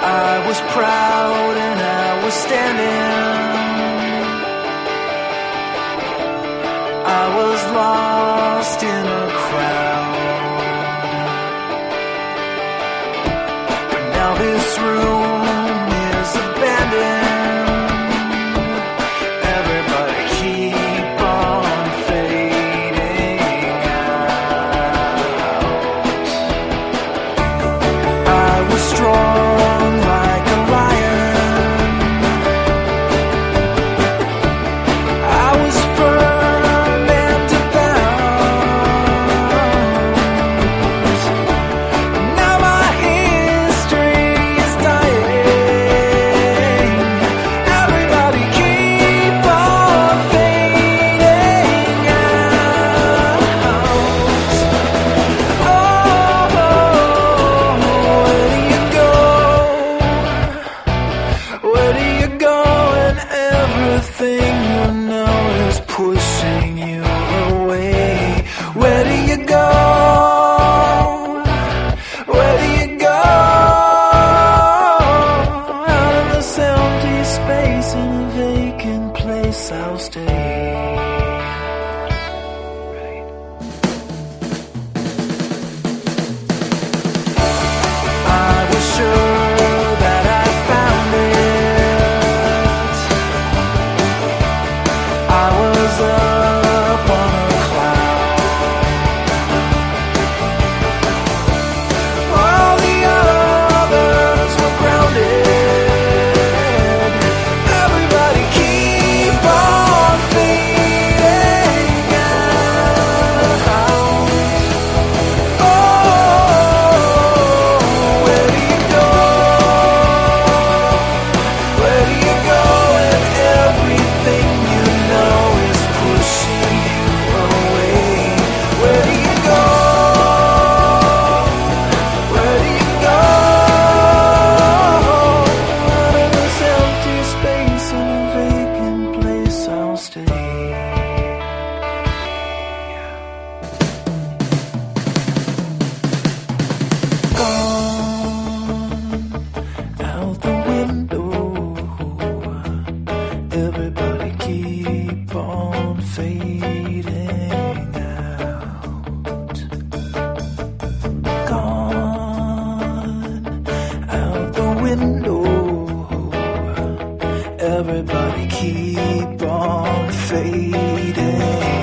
I was proud and I was standing. I was lost in a crowd. But now this room. sing you. sun. on fading out. Gone out the window. Everybody keep on fading.